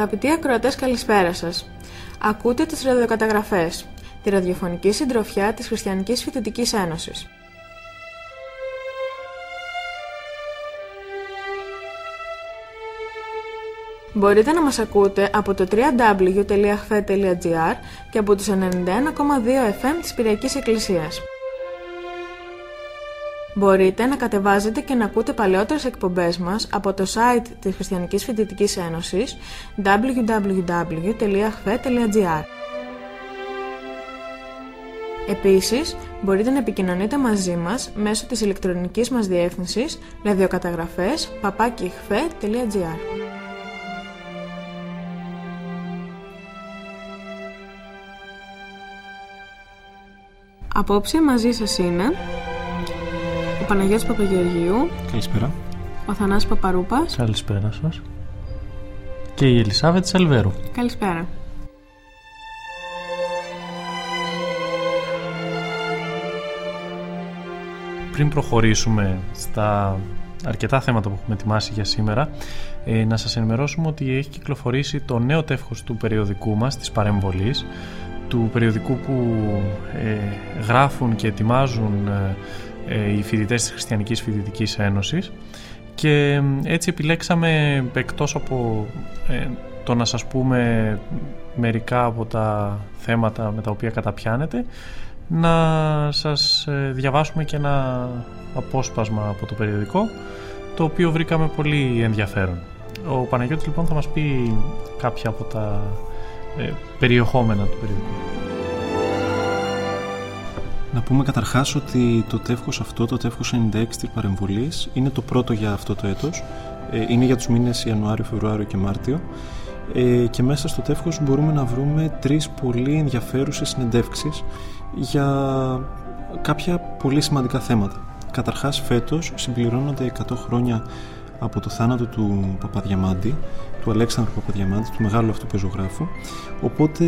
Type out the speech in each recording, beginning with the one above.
Αγαπητοί ακροατές καλησπέρα σας. Ακούτε τις ραδιοκαταγραφές, τη ραδιοφωνική συντροφιά της Χριστιανικής Φοιτητικής Ένωσης. Μπορείτε να μας ακούτε από το www.hfe.gr και από τους 91,2 FM της Πυριακής Εκκλησίας. Μπορείτε να κατεβάζετε και να ακούτε παλαιότερες εκπομπές μας από το site της Χριστιανικής Φοιτητικής Ένωσης www.hfe.gr Επίσης, μπορείτε να επικοινωνείτε μαζί μας μέσω της ηλεκτρονικής μας διεύθυνσης ραδιοκαταγραφές papakihfe.gr Απόψε μαζί σας είναι ο Παναγιώτης Παπαγεωργίου, Καλησπέρα. ο Θανάσης Παπαρούπας. Καλησπέρα σας. Και η Ελισάβετ Σαλβέρου. Καλησπέρα. Πριν προχωρήσουμε στα αρκετά θέματα που έχουμε ετοιμάσει για σήμερα, ε, να σας ενημερώσουμε ότι έχει κυκλοφορήσει το νέο τεύχος του περιοδικού μας, της παρεμβολής, του περιοδικού που ε, γράφουν και ετοιμάζουν ε, ε, οι φοιτητές της Χριστιανικής Φοιτητικής Ένωσης και ε, έτσι επιλέξαμε εκτός από ε, το να σας πούμε μερικά από τα θέματα με τα οποία καταπιάνετε να σας ε, διαβάσουμε και ένα απόσπασμα από το περιοδικό το οποίο βρήκαμε πολύ ενδιαφέρον. Ο Παναγιώτης λοιπόν θα μας πει κάποια από τα ε, περιεχόμενα του περιοδικού. Να πούμε καταρχάς ότι το τεύχος αυτό, το τεύχος 96 της παρεμβολής, είναι το πρώτο για αυτό το έτος. Ε, Είναι για τους μήνες Ιανουάριο, Φεβρουάριο και Μάρτιο. Ε, Και μέσα στο τεύχος μπορούμε να βρούμε τρεις πολύ ενδιαφέρουσες συνεντεύξεις για κάποια πολύ σημαντικά θέματα. Καταρχάς φέτος συμπληρώνονται 100 χρόνια από το θάνατο του Παπαδιαμάντη, του Αλέξανδρου Παπαδιαμάντη, του μεγάλου αυτού πεζογράφου. Οπότε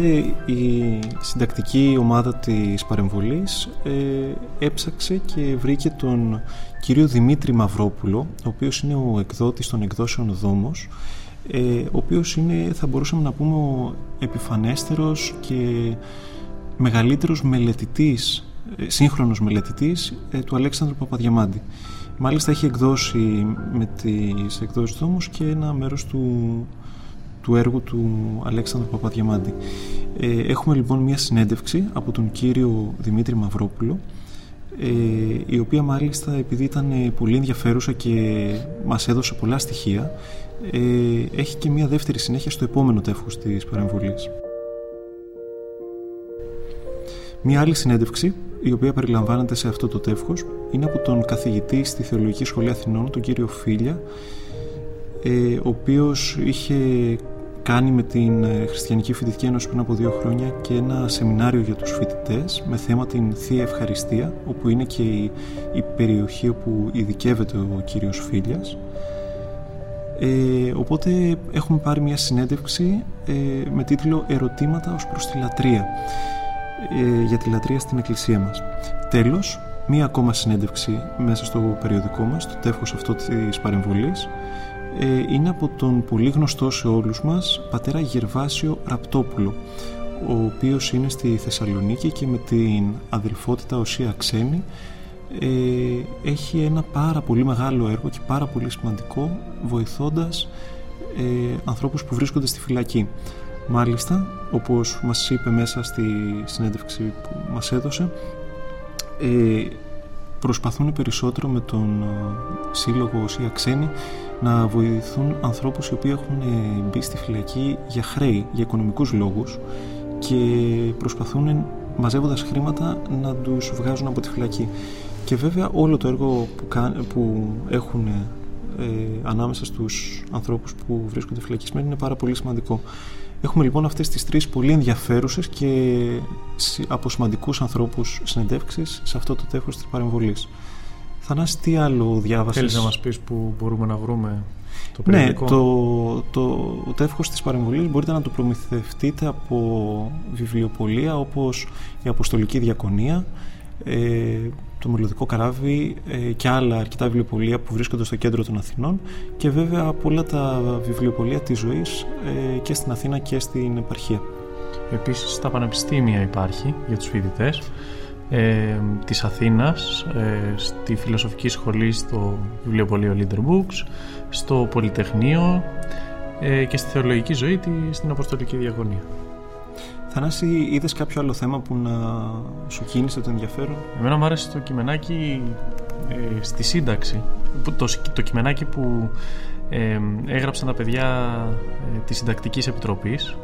η συντακτική ομάδα της παρεμβολής ε, έψαξε και βρήκε τον κύριο Δημήτρη Μαυρόπουλο, ο οποίος είναι ο εκδότης των εκδόσεων Δόμος, ε, ο οποίος είναι, θα μπορούσαμε να πούμε, ο επιφανέστερος και μεγαλύτερος μελετητής, ε, σύγχρονος μελετητής ε, του Αλέξανδρου Παπαδιαμάντη. Μάλιστα έχει εκδώσει με τις εκδόσεις του όμως και ένα μέρος του, του έργου του Αλέξανδρου Παπαδιαμάντη. Ε, έχουμε λοιπόν μια συνέντευξη από τον κύριο Δημήτρη Μαυρόπουλο ε, η οποία μάλιστα επειδή ήταν ε, πολύ ενδιαφέρουσα και μας έδωσε πολλά στοιχεία ε, έχει και μια δεύτερη συνέχεια στο επόμενο τεύχος της παρεμβολής. Μια άλλη συνέντευξη, η οποία περιλαμβάνεται σε αυτό το τεύχος, είναι από τον καθηγητή στη Θεολογική Σχολή Αθηνών, τον κύριο Φίλια, ε, ο οποίος είχε κάνει με την ε, Χριστιανική Φοιτητική Ένωση πριν από δύο χρόνια και ένα σεμινάριο για τους φοιτητές με θέμα την Θεία Ευχαριστία, όπου είναι και η, η περιοχή όπου ειδικεύεται ο κύριος Φίλιας. Ε, οπότε έχουμε πάρει μια συνέντευξη ε, με τίτλο «Ερωτήματα ως προς τη λατρεία» ε, για τη λατρεία στην εκκλησία μας. Τέλος, μία ακόμα συνέντευξη μέσα στο περιοδικό μας, το τεύχος αυτό της παρεμβολής, ε, είναι από τον πολύ γνωστό σε όλους μας πατέρα Γερβάσιο Ραπτόπουλο, ο οποίος είναι στη Θεσσαλονίκη και με την αδελφότητα Οσία Ξένη ε, έχει ένα πάρα πολύ μεγάλο έργο και πάρα πολύ σημαντικό βοηθώντας ε, ανθρώπους που βρίσκονται στη φυλακή. Μάλιστα, όπως μας είπε μέσα στη συνέντευξη που μας έδωσε, ε, προσπαθούν περισσότερο με τον ε, σύλλογο Οσία Ξένη να βοηθούν ανθρώπους οι οποίοι έχουν ε, μπει στη φυλακή για χρέη, για οικονομικούς λόγους και προσπαθούν μαζεύοντας χρήματα να τους βγάζουν από τη φυλακή. Και βέβαια όλο το έργο που, που έχουν ε, ανάμεσα στους ανθρώπους που βρίσκονται φυλακισμένοι είναι πάρα πολύ σημαντικό. Έχουμε λοιπόν αυτές τις τρεις πολύ ενδιαφέρουσες και από σημαντικούς ανθρώπους συνεντεύξεις σε αυτό το τέχος της παρεμβολής. Θανάση, τι άλλο διάβασες; Θέλεις να μας πεις που μπορούμε να βρούμε το ναι, περιοδικό; Ναι, το, το, το τεύχος της παρεμβολής μπορείτε να το προμηθευτείτε από βιβλιοπολία όπως η Αποστολική Διακονία, ε, το Μελλοντικό Καράβι ε, και άλλα αρκετά βιβλιοπολία που βρίσκονται στο κέντρο των Αθηνών και βέβαια από όλα τα βιβλιοπολία της ζωής ε, και στην Αθήνα και στην επαρχία. Επίσης στα πανεπιστήμια υπάρχει για τους φοιτητές ε, της Αθήνας ε, στη Φιλοσοφική Σχολή στο βιβλιοπωλείο Leader Books στο Πολυτεχνείο ε, και στη Θεολογική Ζωή στην Αποστολική Διαγωνία. Θανάση, είδες κάποιο άλλο θέμα που να σου κίνησε το ενδιαφέρον; Εμένα μου άρεσε το κειμενάκι ε, στη σύνταξη. Το, το κειμενάκι που ε, έγραψαν τα παιδιά ε, της Συντακτικής Επιτροπής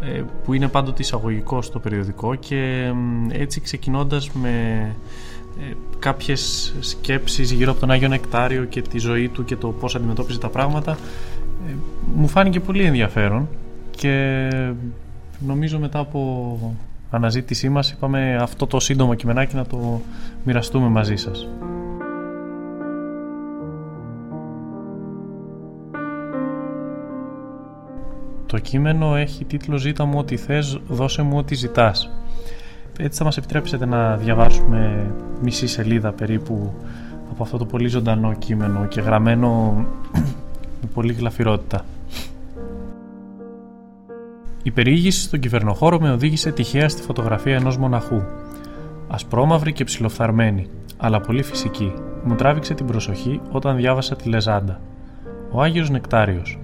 ε, που είναι πάντοτε εισαγωγικό στο περιοδικό και έτσι ξεκινώντας με ε, κάποιες σκέψεις γύρω από τον Άγιο Νεκτάριο και τη ζωή του και το πώς αντιμετώπιζε τα πράγματα ε, μου φάνηκε πολύ ενδιαφέρον και νομίζω μετά από αναζήτησή μας είπαμε αυτό το σύντομο κειμενάκι να το μοιραστούμε μαζί σας. Το κείμενο έχει τίτλο «Ζήτα μου ό,τι θες, δώσε μου ό,τι ζητάς». Έτσι θα μας επιτρέψετε να διαβάσουμε μισή σελίδα περίπου από αυτό το πολύ ζωντανό κείμενο και γραμμένο με πολύ γλαφυρότητα. Η περιήγηση στον κυβερνοχώρο με οδήγησε τυχαία στη φωτογραφία ενός μοναχού. Ασπρόμαυρη και ψηλοφθαρμένη, αλλά πολύ φυσική, μου τράβηξε την προσοχή όταν διάβασα τη λεζάντα. Ο Άγιος Νεκτάριος,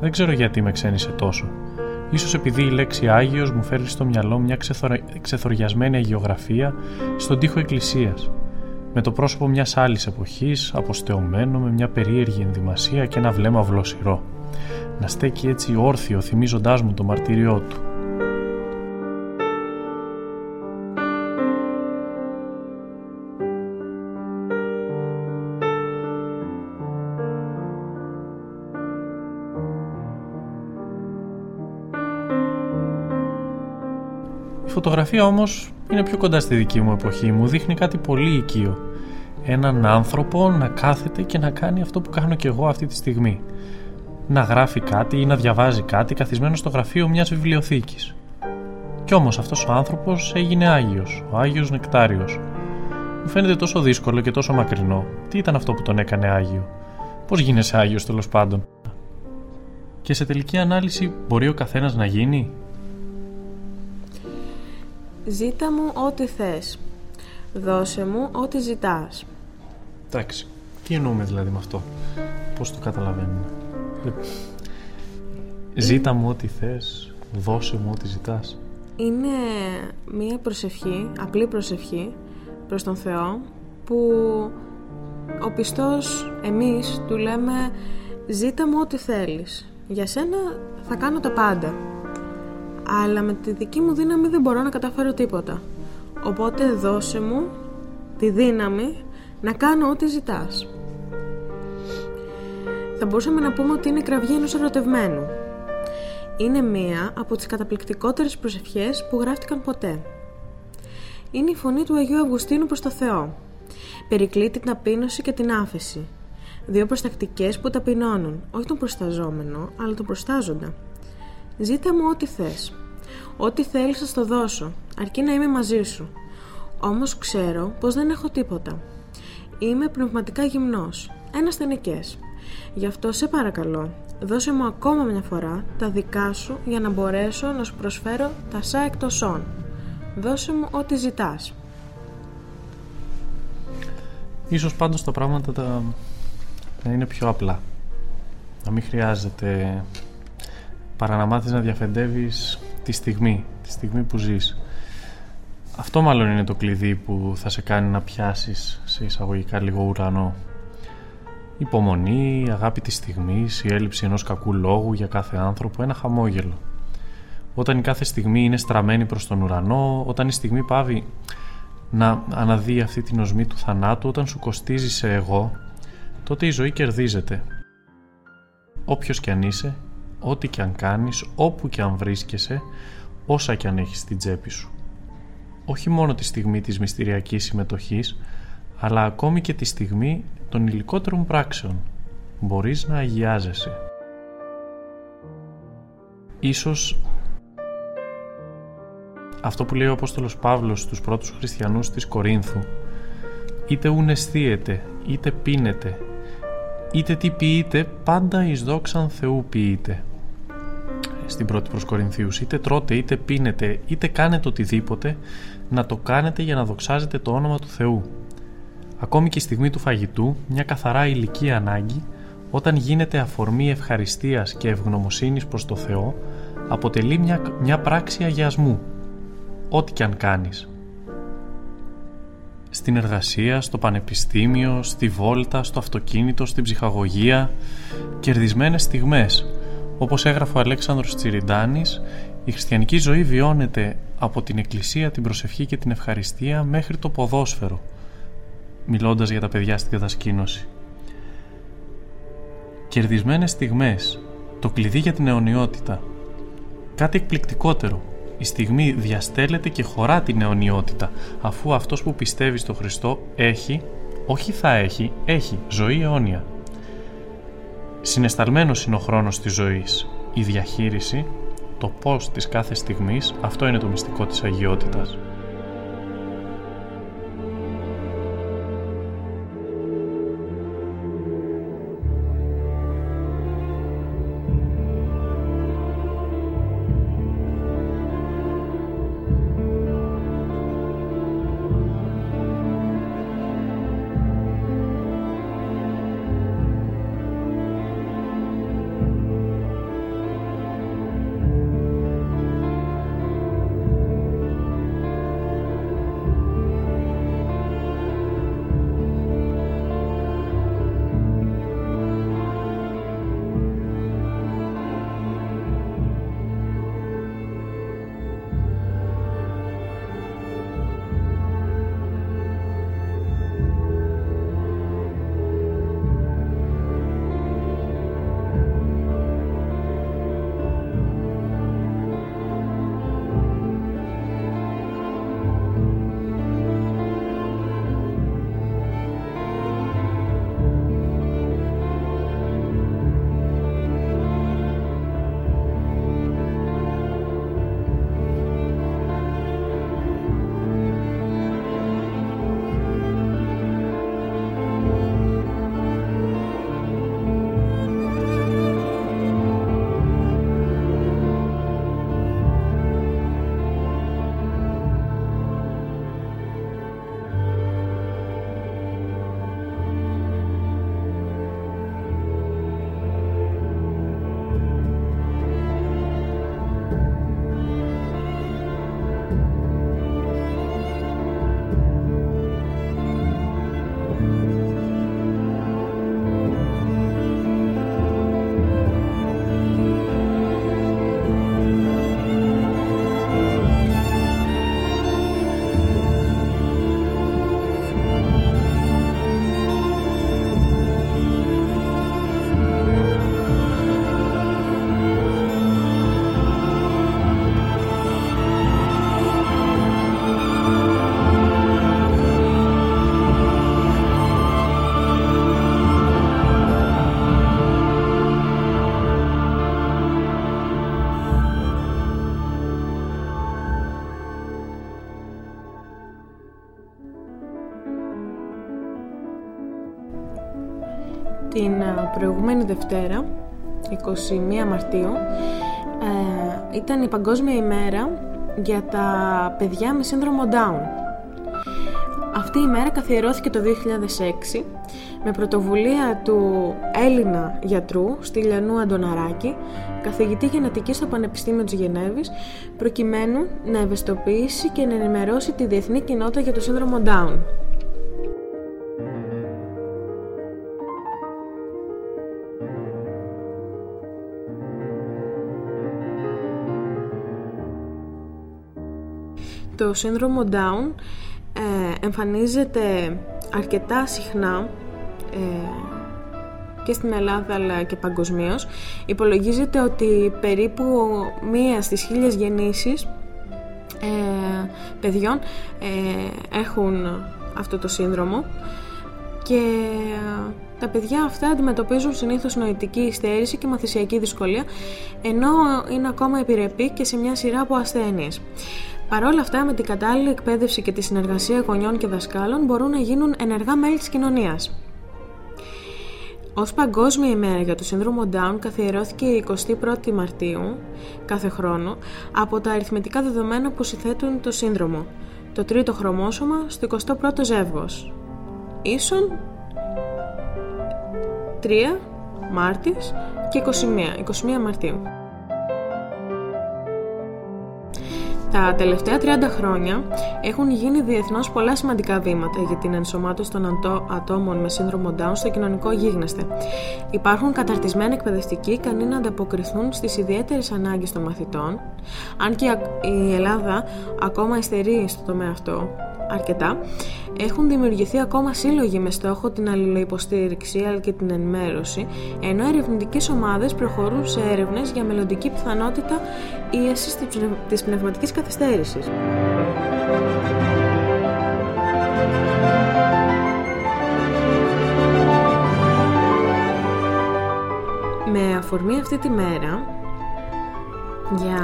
δεν ξέρω γιατί με ξένησε τόσο. Ίσως επειδή η λέξη Άγιος μου φέρει στο μυαλό μια ξεθοριασμένη αγιογραφία στον τοίχο εκκλησίας. Με το πρόσωπο μιας άλλης εποχής, αποστεωμένο με μια περίεργη ενδυμασία και ένα βλέμμα βλοσιρό. Να στέκει έτσι όρθιο θυμίζοντάς μου το μαρτύριό του. φωτογραφία όμως είναι πιο κοντά στη δική μου εποχή. Μου δείχνει κάτι πολύ οικείο. Έναν άνθρωπο να κάθεται και να κάνει αυτό που κάνω και εγώ αυτή τη στιγμή. Να γράφει κάτι ή να διαβάζει κάτι καθισμένο στο γραφείο μιας βιβλιοθήκης. Κι όμως αυτός ο άνθρωπος έγινε Άγιος, ο Άγιος Νεκτάριος. Μου φαίνεται τόσο δύσκολο και τόσο μακρινό. Τι ήταν αυτό που τον έκανε Άγιο; Πώς γίνεσαι Άγιος τέλος πάντων; Και σε τελική ανάλυση μπορεί ο καθένας να γίνει; Ζήτα μου ό,τι θες. Δώσε μου ό,τι ζητάς. Εντάξει. Τι εννοούμε δηλαδή με αυτό. Πώς το καταλαβαίνουμε; Ζήτα μου ό,τι θες. Δώσε μου ό,τι ζητάς. Είναι μία προσευχή, απλή προσευχή προς τον Θεό που ο πιστός εμείς του λέμε ζήτα μου ό,τι θέλεις. Για σένα θα κάνω τα πάντα αλλά με τη δική μου δύναμη δεν μπορώ να καταφέρω τίποτα. Οπότε δώσε μου τη δύναμη να κάνω ό,τι ζητάς. Θα μπορούσαμε να πούμε ότι είναι κραυγή ενός ερωτευμένου. Είναι μία από τις καταπληκτικότερες προσευχές που γράφτηκαν ποτέ. Είναι η φωνή του Αγίου Αυγουστίνου προς το Θεό. Περικλεί την ταπείνωση και την άφεση. Δύο προστακτικές που ταπεινώνουν, όχι τον προσταζόμενο, αλλά τον προστάζοντα. Ζήτα μου ό,τι θες. Ό,τι θέλεις θα στο δώσω, αρκεί να είμαι μαζί σου. Όμως ξέρω πως δεν έχω τίποτα. Είμαι πνευματικά γυμνός, ένας τενεκές. Γι' αυτό σε παρακαλώ, δώσε μου ακόμα μια φορά τα δικά σου για να μπορέσω να σου προσφέρω τα σα εκτοσών. Δώσε μου ό,τι ζητάς. Ίσως πάντως τα πράγματα τα... να είναι πιο απλά. Να μην χρειάζεται παρά να μάθεις να διαφεντεύεις τη στιγμή, τη στιγμή που ζεις. Αυτό μάλλον είναι το κλειδί που θα σε κάνει να πιάσεις σε εισαγωγικά λίγο ουρανό. Υπομονή, αγάπη της στιγμής, η έλλειψη ενός κακού λόγου για κάθε άνθρωπο, ένα χαμόγελο. Όταν η κάθε στιγμή είναι στραμμένη προς τον ουρανό, όταν η στιγμή πάβει να αναδεί αυτή την οσμή του θανάτου, όταν σου κοστίζει σε εγώ, τότε η ζωή κερδίζεται. Όποιος κι αν είσαι, ό,τι κι αν κάνεις, όπου κι αν βρίσκεσαι, όσα κι αν έχεις στην τσέπη σου. Όχι μόνο τη στιγμή της μυστηριακής συμμετοχής, αλλά ακόμη και τη στιγμή των υλικότερων πράξεων. Μπορείς να αγιάζεσαι. Ίσως αυτό που λέει ο Απόστολος Παύλος στους πρώτους χριστιανούς της Κορίνθου είτε ουνεστίεται, είτε πίνετε, είτε τι ποιείτε, πάντα εις δόξαν Θεού ποιείτε. Στην πρώτη προς Κορινθίους, είτε τρώτε, είτε πίνετε, είτε κάνετε οτιδήποτε, να το κάνετε για να δοξάζετε το όνομα του Θεού. Ακόμη και η στιγμή του φαγητού, μια καθαρά ηλική ανάγκη, όταν γίνεται αφορμή ευχαριστίας και ευγνωμοσύνης προς το Θεό, αποτελεί μια, μια πράξη αγιασμού, ό,τι και αν κάνεις. Στην εργασία, στο πανεπιστήμιο, στη βόλτα, στο αυτοκίνητο, στην ψυχαγωγία, κερδισμένες στιγμές. Όπως έγραφε ο Αλέξανδρος Τσιριντάνης, η χριστιανική ζωή βιώνεται από την εκκλησία, την προσευχή και την ευχαριστία μέχρι το ποδόσφαιρο, μιλώντας για τα παιδιά στη κατασκήνωση. Κερδισμένες στιγμές, το κλειδί για την αιωνιότητα. Κάτι εκπληκτικότερο, η στιγμή διαστέλλεται και χωρά την αιωνιότητα, αφού αυτός που πιστεύει στο Χριστό έχει, όχι θα έχει, έχει ζωή αιώνια. Συνεσταλμένος είναι ο χρόνος της ζωής. Η διαχείριση, το πώς της κάθε στιγμής, αυτό είναι το μυστικό της αγιότητας. Την προηγούμενη Δευτέρα, 21 Μαρτίου, ε, ήταν η Παγκόσμια ημέρα για τα παιδιά με σύνδρομο Down. Αυτή η μέρα καθιερώθηκε το 2006 με πρωτοβουλία του Έλληνα γιατρού Στυλιανού Αντωναράκη, καθηγητή γενετικής στο Πανεπιστήμιο της Γενέβης, προκειμένου να ευαισθητοποιήσει και να ενημερώσει τη διεθνή κοινότητα για το σύνδρομο Down. Το σύνδρομο Down ε, εμφανίζεται αρκετά συχνά ε, και στην Ελλάδα αλλά και παγκοσμίως. Υπολογίζεται ότι περίπου μία στις χίλιες γεννήσεις ε, παιδιών ε, έχουν αυτό το σύνδρομο και τα παιδιά αυτά αντιμετωπίζουν συνήθως νοητική υστέρηση και μαθησιακή δυσκολία ενώ είναι ακόμα επιρρεπή και σε μια σειρά από ασθένειες. Παρ' όλα αυτά, με την κατάλληλη εκπαίδευση και τη συνεργασία γονιών και δασκάλων μπορούν να γίνουν ενεργά μέλη της κοινωνίας. Ως Παγκόσμια ημέρα για το σύνδρομο Down καθιερώθηκε η 21η Μαρτίου κάθε χρόνο από τα αριθμητικά δεδομένα που συθέτουν το σύνδρομο, το τρίτο χρωμόσωμα στο 21ο ζεύγος. Ίσον 3 Μάρτης και 21, 21 Μαρτίου. Τα τελευταία 30 χρόνια έχουν γίνει διεθνώς πολλά σημαντικά βήματα για την ενσωμάτωση των ατόμων με σύνδρομο Down στο κοινωνικό γίγνεσθε. Υπάρχουν καταρτισμένοι εκπαιδευτικοί ικανοί να ανταποκριθούν στις ιδιαίτερες ανάγκες των μαθητών, αν και η Ελλάδα ακόμα υστερεί στο τομέα αυτό αρκετά, έχουν δημιουργηθεί ακόμα σύλλογοι με στόχο την αλληλοϊποστήριξη αλλά και την ενημέρωση, ενώ ερευνητικές ομάδες προχωρούν σε έρευνες για μελλοντική πιθανότητα ίεσης της πνευματικής καθυστέρησης. Με αφορμή αυτή τη μέρα για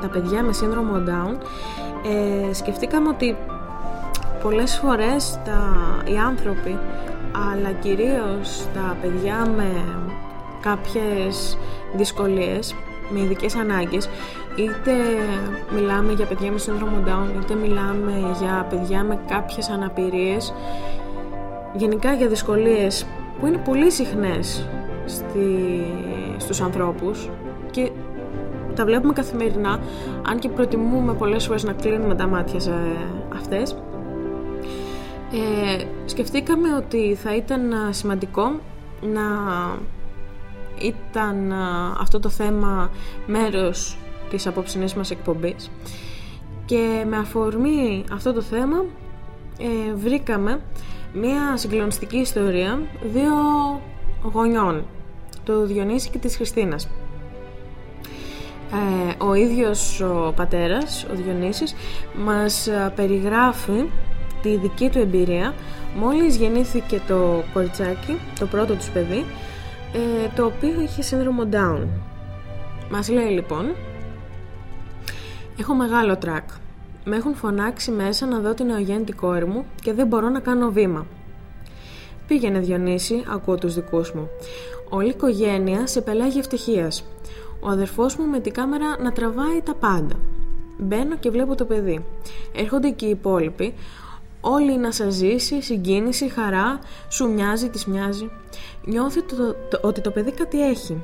τα παιδιά με σύνδρομο Down ε, σκεφτήκαμε ότι πολλές φορές τα, οι άνθρωποι αλλά κυρίως τα παιδιά με κάποιες δυσκολίες με ειδικές ανάγκες είτε μιλάμε για παιδιά με σύνδρομο Down είτε μιλάμε για παιδιά με κάποιες αναπηρίες γενικά για δυσκολίες που είναι πολύ συχνές στη, στους ανθρώπους και τα βλέπουμε καθημερινά αν και προτιμούμε πολλές φορές να κλείνουμε τα μάτια σε αυτές. Ε, σκεφτήκαμε ότι θα ήταν σημαντικό να ήταν αυτό το θέμα μέρος της απόψινής μας εκπομπής. Και με αφορμή αυτό το θέμα ε, βρήκαμε μια συγκλονιστική ιστορία δύο γονιών του Διονύση και της Χριστίνας ε, ο ίδιος ο πατέρας, ο Διονύσης, μας ε, περιγράφει τη δική του εμπειρία μόλις γεννήθηκε το κοριτσάκι, το πρώτο τους παιδί, ε, το οποίο είχε σύνδρομο Down. Μας λέει λοιπόν «Έχω μεγάλο τρακ. Με έχουν φωνάξει μέσα να δω την νεογέννητη κόρη μου και δεν μπορώ να κάνω βήμα. Πήγαινε Διονύση, ακούω τους δικούς μου. Όλη η οικογένεια σε πελάγει ευτυχίας ο αδερφός μου με την κάμερα να τραβάει τα πάντα. Μπαίνω και βλέπω το παιδί. Έρχονται και οι υπόλοιποι. Όλοι να σας ζήσει, συγκίνηση, χαρά, σου μοιάζει, της μοιάζει. Νιώθει το, ότι το παιδί κάτι έχει.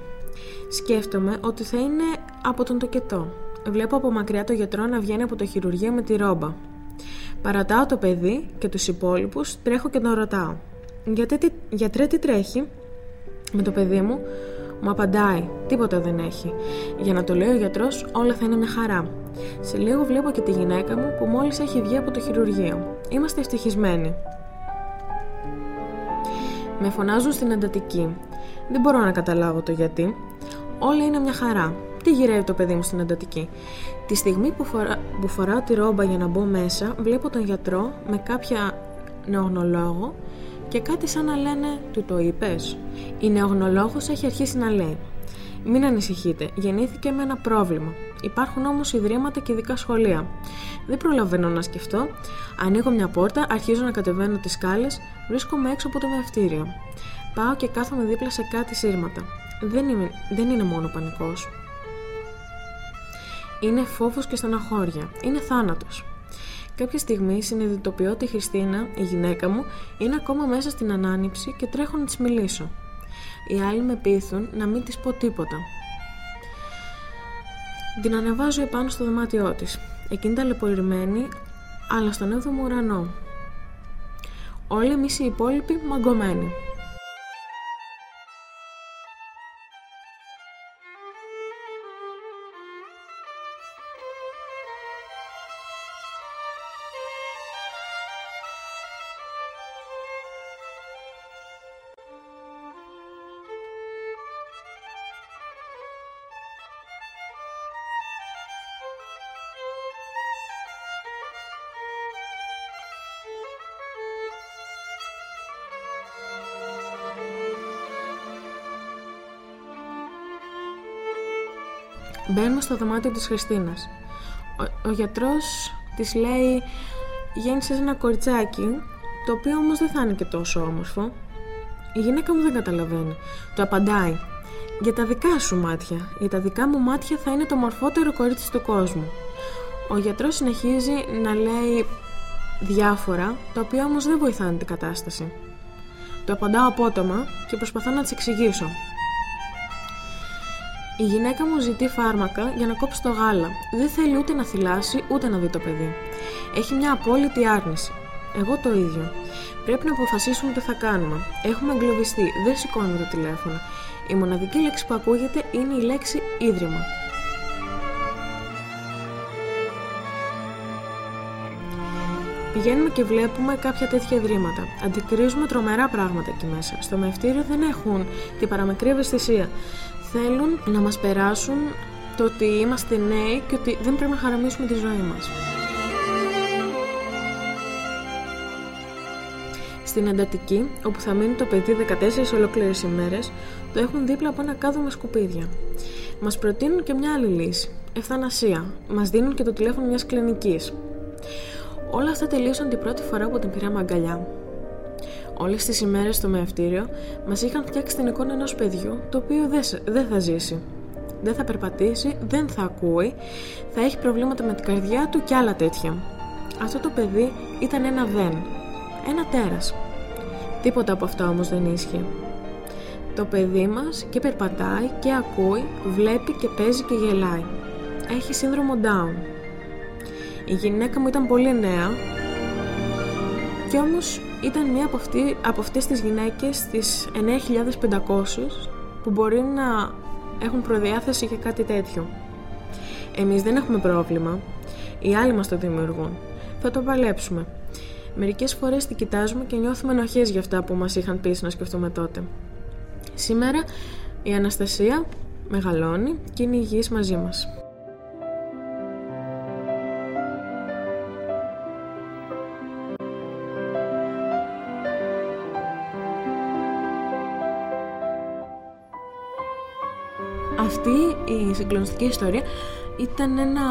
Σκέφτομαι ότι θα είναι από τον τοκετό. Βλέπω από μακριά το γιατρό να βγαίνει από το χειρουργείο με τη ρόμπα. Παρατάω το παιδί και τους υπόλοιπους, τρέχω και τον ρωτάω. Γιατί, γιατρέ τι τρέχει; Με το παιδί μου; Μου απαντάει, τίποτα δεν έχει. Για να το λέει ο γιατρός, όλα θα είναι μια χαρά. Σε λίγο βλέπω και τη γυναίκα μου που μόλις έχει βγει από το χειρουργείο. Είμαστε ευτυχισμένοι. Με φωνάζουν στην εντατική. Δεν μπορώ να καταλάβω το γιατί. Όλα είναι μια χαρά. Τι γυρεύει το παιδί μου στην εντατική. Τη στιγμή που, φορά, που φοράω τη ρόμπα για να μπω μέσα, βλέπω τον γιατρό με κάποια νεογνολόγο και κάτι σαν να λένε «Του το είπες» Η νεογνολόγος έχει αρχίσει να λέει «Μην ανησυχείτε, γεννήθηκε με ένα πρόβλημα. Υπάρχουν όμως ιδρύματα και ειδικά σχολεία. Δεν προλαβαίνω να σκεφτώ. Ανοίγω μια πόρτα, αρχίζω να κατεβαίνω τις σκάλες, βρίσκομαι έξω από το μευτήριο. Πάω και κάθομαι δίπλα σε κάτι σύρματα. Δεν, είμαι, δεν είναι μόνο πανικός. Είναι φόβος και στεναχώρια. Είναι θάνατος. Κάποια στιγμή συνειδητοποιώ ότι η Χριστίνα, η γυναίκα μου, είναι ακόμα μέσα στην ανάνυψη και τρέχω να της μιλήσω. Οι άλλοι με πείθουν να μην της πω τίποτα. Την ανεβάζω επάνω στο δωμάτιό της. Εκείνη ταλαιπωρημένη, αλλά στον 7ο ουρανό. Όλοι εμείς οι υπόλοιποι μαγκωμένοι. Μπαίνουμε στο δωμάτιο της Χριστίνας. Ο, ο γιατρός της λέει «Γέννησες ένα κοριτσάκι, το οποίο όμως δεν θα είναι και τόσο όμορφο». Η γυναίκα μου δεν καταλαβαίνει. Το απαντάει «Για τα δικά σου μάτια. Για τα δικά μου μάτια θα είναι το μορφότερο κορίτσι του κόσμου». Ο γιατρός συνεχίζει να λέει διάφορα, τα οποία όμως δεν βοηθάνε την κατάσταση. Το απαντάω απότομα και προσπαθώ να της εξηγήσω. Η γυναίκα μου ζητεί φάρμακα για να κόψει το γάλα. Δεν θέλει ούτε να θυλάσει ούτε να δει το παιδί. Έχει μια απόλυτη άρνηση. Εγώ το ίδιο. Πρέπει να αποφασίσουμε τι θα κάνουμε. Έχουμε εγκλωβιστεί. Δεν σηκώνουμε το τηλέφωνο. Η μοναδική λέξη που ακούγεται είναι η λέξη ίδρυμα. Πηγαίνουμε και βλέπουμε κάποια τέτοια ιδρύματα. Αντικρίζουμε τρομερά πράγματα εκεί μέσα. Στο μευτήριο δεν έχουν την παραμικρή ευαισθησία θέλουν να μας περάσουν το ότι είμαστε νέοι και ότι δεν πρέπει να χαραμίσουμε τη ζωή μας. Στην εντατική, όπου θα μείνει το παιδί 14 ολόκληρες ημέρες, το έχουν δίπλα από ένα κάδο με σκουπίδια. Μας προτείνουν και μια άλλη λύση, ευθανασία. Μας δίνουν και το τηλέφωνο μιας κλινικής. Όλα αυτά τελείωσαν την πρώτη φορά που την πήραμε αγκαλιά. Όλες τις ημέρες στο μεευτήριο μας είχαν φτιάξει την εικόνα ενός παιδιού το οποίο δεν θα ζήσει. Δεν θα περπατήσει, δεν θα ακούει, θα έχει προβλήματα με την καρδιά του και άλλα τέτοια. Αυτό το παιδί ήταν ένα δεν. Ένα τέρας. Τίποτα από αυτά όμως δεν ίσχυε. Το παιδί μας και περπατάει και ακούει, βλέπει και παίζει και γελάει. Έχει σύνδρομο Down. Η γυναίκα μου ήταν πολύ νέα και όμως ήταν μία από, αυτή, από αυτές τις γυναίκες τις 9.500 που μπορεί να έχουν προδιάθεση για κάτι τέτοιο. Εμείς δεν έχουμε πρόβλημα. Οι άλλοι μας το δημιουργούν. Θα το παλέψουμε. Μερικές φορές την κοιτάζουμε και νιώθουμε ενοχές για αυτά που μας είχαν πείσει να σκεφτούμε τότε. Σήμερα η Αναστασία μεγαλώνει και είναι υγιής μαζί μας. Η συγκλονιστική ιστορία ήταν ένα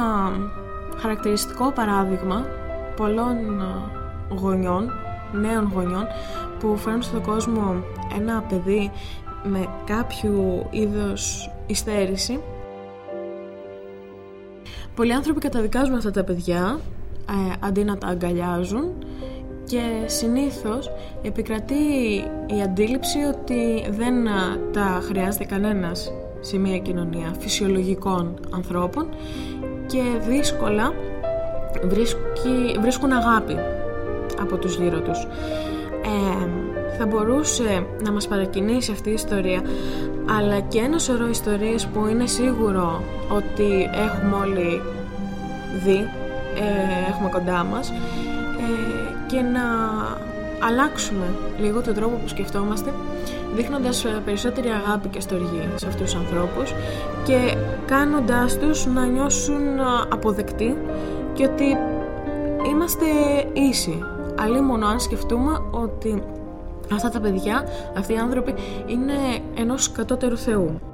χαρακτηριστικό παράδειγμα πολλών ε, γονιών, νέων γονιών που φέρνουν στον κόσμο ένα παιδί με κάποιο είδος υστέρηση. Πολλοί άνθρωποι καταδικάζουν αυτά τα παιδιά ε, αντί να τα αγκαλιάζουν και συνήθως επικρατεί η αντίληψη ότι δεν ε, τα χρειάζεται κανένας σε μια κοινωνία φυσιολογικών ανθρώπων και δύσκολα βρίσκει, βρίσκουν αγάπη από τους γύρω τους. Ε, θα μπορούσε να μας παρακινήσει αυτή η ιστορία αλλά και ένα σωρό ιστορίες που είναι σίγουρο ότι έχουμε όλοι δει, ε, έχουμε κοντά μας ε, και να αλλάξουμε λίγο τον τρόπο που σκεφτόμαστε δείχνοντας ε, περισσότερη αγάπη και στοργή σε αυτούς τους ανθρώπους και κάνοντάς τους να νιώσουν ε, αποδεκτοί και ότι είμαστε ίσοι. Αλλή μόνο αν σκεφτούμε ότι αυτά τα παιδιά, αυτοί οι άνθρωποι είναι ενός κατώτερου Θεού.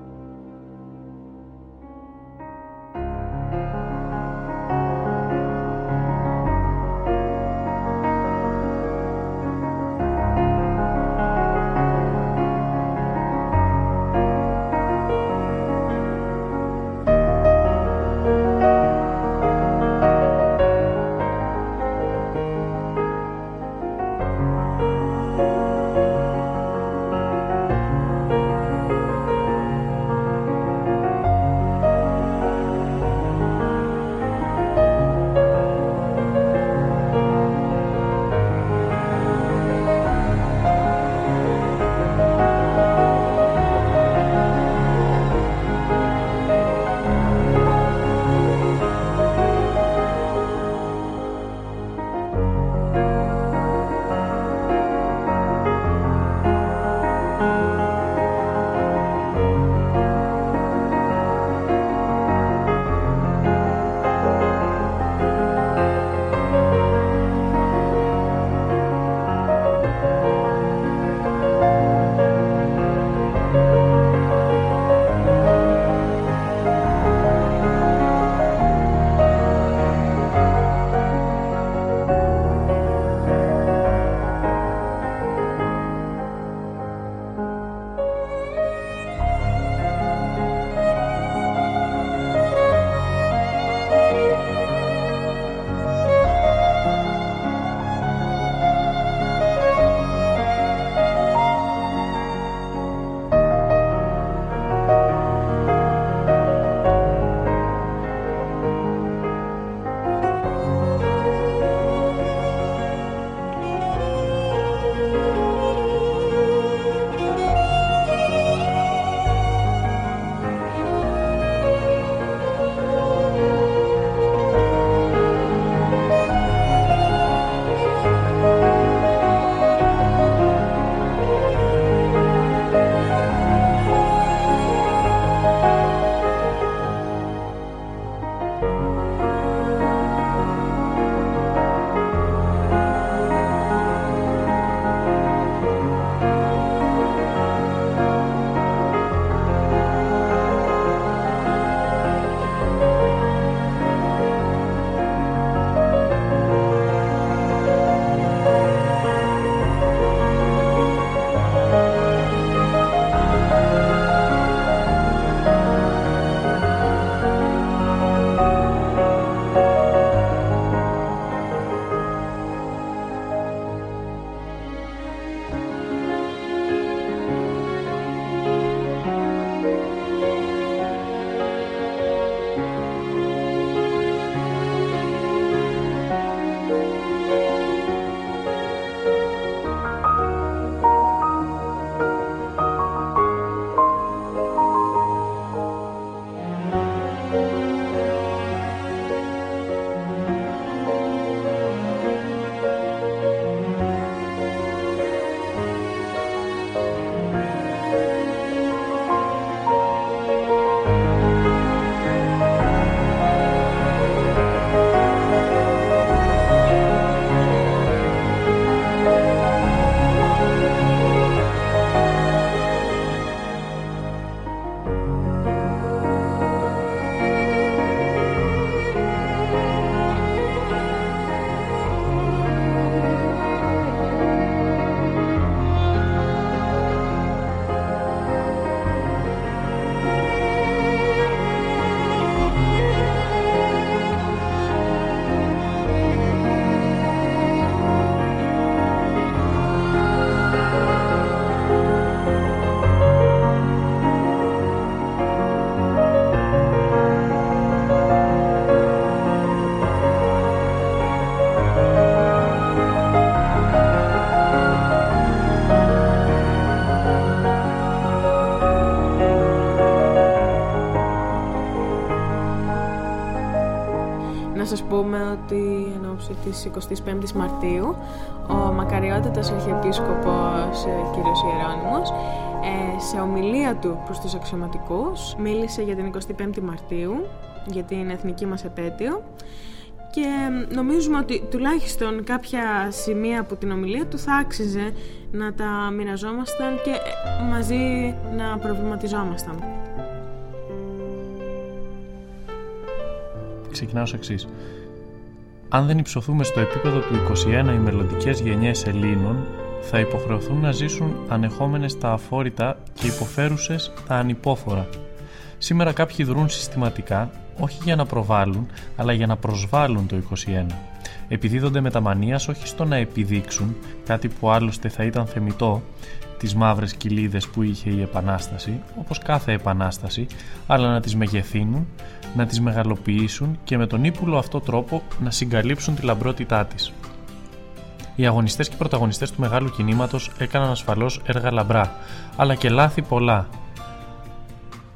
Της 25ης Μαρτίου ο μακαριότατος Αρχιεπίσκοπος ε, κ. Ιερώνυμος ε, σε ομιλία του προς τους αξιωματικούς μίλησε για την 25η Μαρτίου για την εθνική μας επέτειο και νομίζουμε ότι τουλάχιστον κάποια σημεία από την ομιλία του θα άξιζε να τα μοιραζόμασταν και μαζί να προβληματιζόμασταν. Ξεκινάω ως εξής. Αν δεν υψωθούμε στο επίπεδο του 21 οι μελλοντικές γενιές Ελλήνων θα υποχρεωθούν να ζήσουν ανεχόμενες τα αφόρητα και υποφέρουσες τα ανυπόφορα. Σήμερα κάποιοι δρούν συστηματικά όχι για να προβάλλουν, αλλά για να προσβάλλουν το 21. Επιδίδονται με τα μανίας όχι στο να επιδείξουν, κάτι που άλλωστε θα ήταν θεμητό, τις μαύρες κοιλίδες που είχε η Επανάσταση, όπως κάθε Επανάσταση, αλλά να τις μεγεθύνουν, να τις μεγαλοποιήσουν και με τον ύπουλο αυτό τρόπο να συγκαλύψουν τη λαμπρότητά της. Οι αγωνιστές και οι πρωταγωνιστές του μεγάλου κινήματος έκαναν ασφαλώς έργα λαμπρά, αλλά και λάθη πολλά.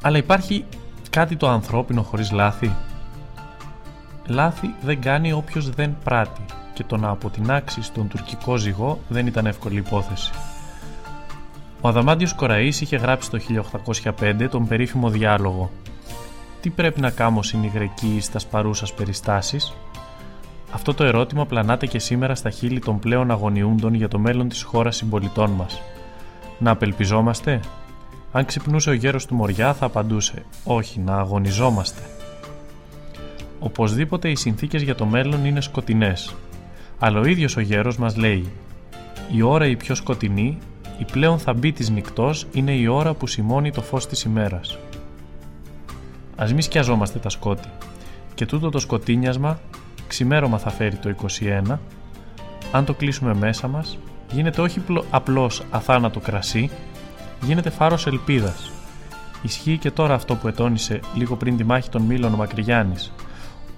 Αλλά υπάρχει κάτι το ανθρώπινο χωρίς λάθη. Λάθη δεν κάνει όποιος δεν πράττει και το να αποτινάξει στον τουρκικό ζυγό δεν ήταν εύκολη υπόθεση. Ο Αδαμάντιος Κοραής είχε γράψει το 1805 τον περίφημο διάλογο «Τι πρέπει να κάνω στην Ιγρεκή στα παρούσας περιστάσεις» Αυτό το ερώτημα πλανάται και σήμερα στα χείλη των πλέον αγωνιούντων για το μέλλον της χώρας συμπολιτών μας. Να απελπιζόμαστε, αν ξυπνούσε ο γέρος του Μοριά θα απαντούσε «Όχι, να αγωνιζόμαστε». Οπωσδήποτε οι συνθήκες για το μέλλον είναι σκοτεινές. Αλλά ο ίδιος ο γέρος μας λέει «Η ώρα η πιο σκοτεινή, η πλέον θα μπει της νυχτός, είναι η ώρα που σημώνει το φως της ημέρας». Ας μη σκιαζόμαστε τα σκότη. Και τούτο το σκοτίνιασμα ξημέρωμα θα φέρει το 21. Αν το κλείσουμε μέσα μας, γίνεται όχι απλώς αθάνατο κρασί, γίνεται φάρος ελπίδας. Ισχύει και τώρα αυτό που ετώνησε λίγο πριν τη μάχη των Μήλων ο Μακρυγιάννης,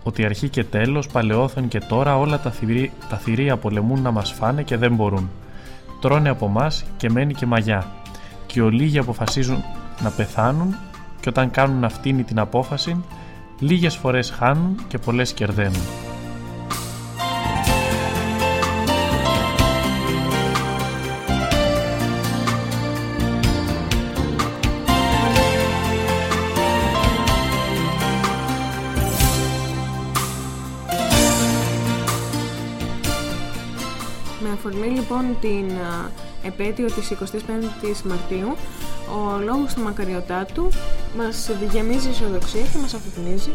ότι αρχή και τέλος, παλαιόθεν και τώρα όλα τα, θηρία, τα θηρία πολεμούν να μας φάνε και δεν μπορούν. Τρώνε από εμά και μένει και μαγιά. Και ολίγοι αποφασίζουν να πεθάνουν και όταν κάνουν αυτήν την απόφαση, λίγες φορές χάνουν και πολλές κερδένουν. Λοιπόν την επέτειο της 25ης Μαρτίου. Ο λόγος του μακαριωτάτου μας γεμίζει ισοδοξία και μας αφυπνίζει.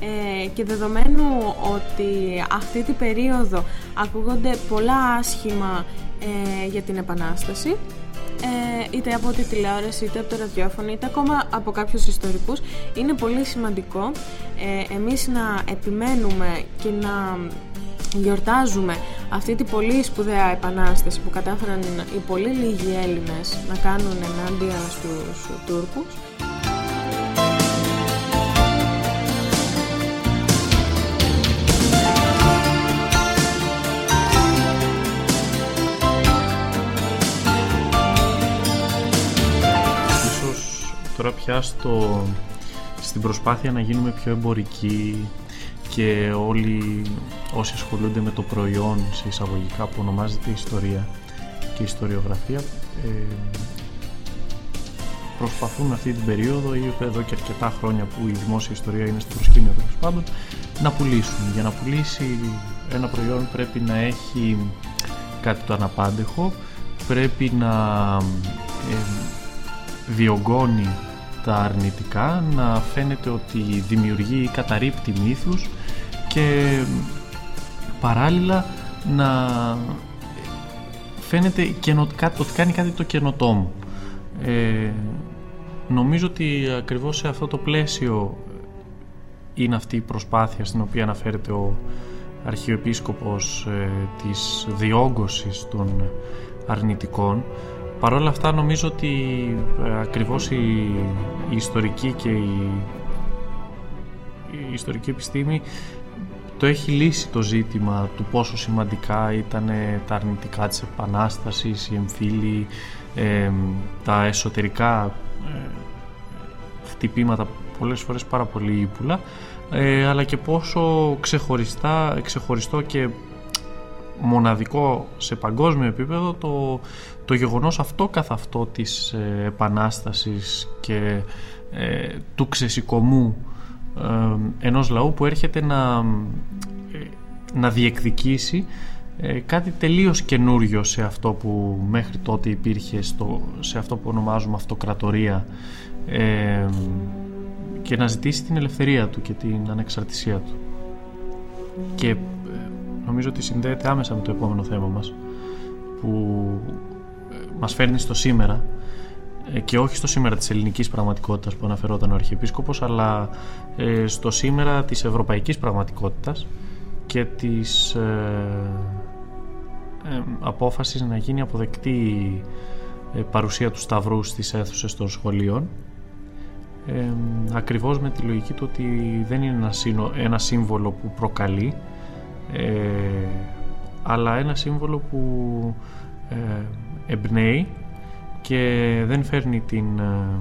Ε, και δεδομένου ότι αυτή την περίοδο ακούγονται πολλά άσχημα ε, για την Επανάσταση ε, είτε από τη τηλεόραση, είτε από το ραδιόφωνο, είτε ακόμα από κάποιους ιστορικούς είναι πολύ σημαντικό ε, εμείς να επιμένουμε και να γιορτάζουμε αυτή την πολύ σπουδαία επανάσταση που κατάφεραν οι πολύ λίγοι Έλληνες να κάνουν ενάντια στους Τούρκους. Ίσως τώρα πια στο, στην προσπάθεια να γίνουμε πιο εμπορικοί και όλοι όσοι ασχολούνται με το προϊόν σε εισαγωγικά που ονομάζεται ιστορία και ιστοριογραφία ε, προσπαθούν αυτή την περίοδο ή εδώ και αρκετά χρόνια που η δημόσια ιστορία είναι στο προσκήνιο τέλος πάντων να πουλήσουν. Για να πουλήσει ένα προϊόν πρέπει να έχει κάτι το αναπάντεχο, πρέπει να ε, διωγγώνει τα αρνητικά, να φαίνεται ότι δημιουργεί ή καταρρύπτει μύθους και παράλληλα να φαίνεται ότι κάνει κάτι το καινοτόμο. Ε, νομίζω ότι ακριβώς σε αυτό το πλαίσιο είναι αυτή η προσπάθεια στην οποία αναφέρεται ο αρχιεπίσκοπος ε, της διόγκωσης των αρνητικών Παρ' όλα αυτά νομίζω ότι ε, ακριβώς η, η ιστορική και η, η ιστορική επιστήμη το έχει λύσει το ζήτημα του πόσο σημαντικά ήταν τα αρνητικά της Επανάστασης, οι εμφύλοι, τα εσωτερικά ε, χτυπήματα πολλές φορές πάρα πολύ ύπουλα ε, αλλά και πόσο ξεχωριστά, ξεχωριστό και μοναδικό σε παγκόσμιο επίπεδο το, το γεγονός αυτό καθ' αυτό της ε, επανάστασης και ε, του ξεσηκωμού ε, ενός λαού που έρχεται να, να διεκδικήσει κάτι τελείως καινούριο σε αυτό που μέχρι τότε υπήρχε στο, σε αυτό που ονομάζουμε αυτοκρατορία και να ζητήσει την ελευθερία του και την ανεξαρτησία του. Και νομίζω ότι συνδέεται άμεσα με το επόμενο θέμα μας που ε, μας φέρνει στο σήμερα ε, και όχι στο σήμερα της ελληνικής πραγματικότητας που αναφερόταν ο Αρχιεπίσκοπος αλλά ε, στο σήμερα της ευρωπαϊκής πραγματικότητας και της απόφασης να γίνει αποδεκτή παρουσία του Σταυρού στις αίθουσες των σχολείων ε, ακριβώς με τη λογική του ότι δεν είναι ένα, ένα σύμβολο που προκαλεί ε, αλλά ένα σύμβολο που ε, εμπνέει και δεν φέρνει την ε,